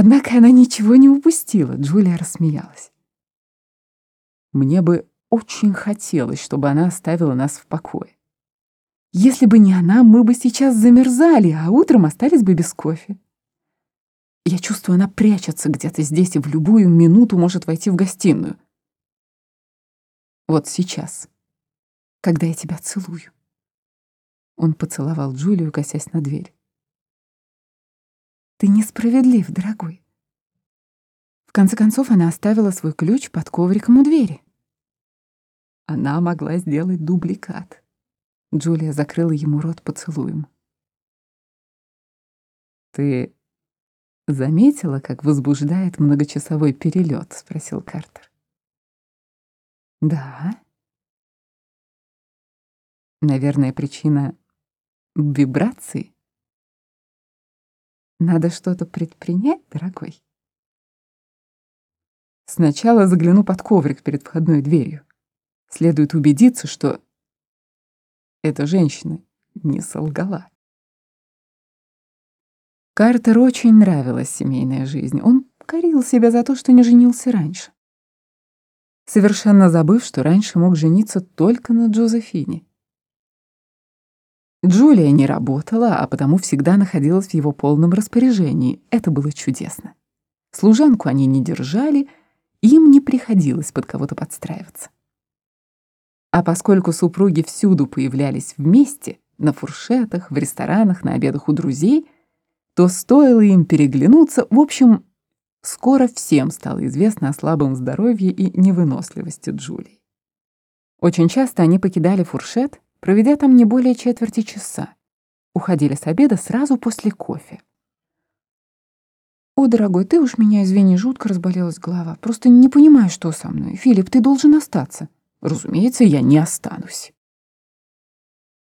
Однако она ничего не упустила, Джулия рассмеялась. Мне бы очень хотелось, чтобы она оставила нас в покое. Если бы не она, мы бы сейчас замерзали, а утром остались бы без кофе. Я чувствую, она прячется где-то здесь и в любую минуту может войти в гостиную. Вот сейчас, когда я тебя целую. Он поцеловал Джулию, косясь на дверь. Ты несправедлив, дорогой. В конце концов, она оставила свой ключ под ковриком у двери. Она могла сделать дубликат. Джулия закрыла ему рот поцелуем. «Ты заметила, как возбуждает многочасовой перелет? спросил Картер. «Да». Наверное, причина вибрации. Надо что-то предпринять, дорогой. Сначала загляну под коврик перед входной дверью. Следует убедиться, что эта женщина не солгала. Картер очень нравилась семейная жизнь. Он корил себя за то, что не женился раньше. Совершенно забыв, что раньше мог жениться только на Джозефине. Джулия не работала, а потому всегда находилась в его полном распоряжении. Это было чудесно. Служанку они не держали, им не приходилось под кого-то подстраиваться. А поскольку супруги всюду появлялись вместе, на фуршетах, в ресторанах, на обедах у друзей, то стоило им переглянуться, в общем, скоро всем стало известно о слабом здоровье и невыносливости Джулии. Очень часто они покидали фуршет, проведя там не более четверти часа. Уходили с обеда сразу после кофе. «О, дорогой, ты уж меня извини, жутко разболелась голова. Просто не понимаю, что со мной. Филипп, ты должен остаться». «Разумеется, я не останусь».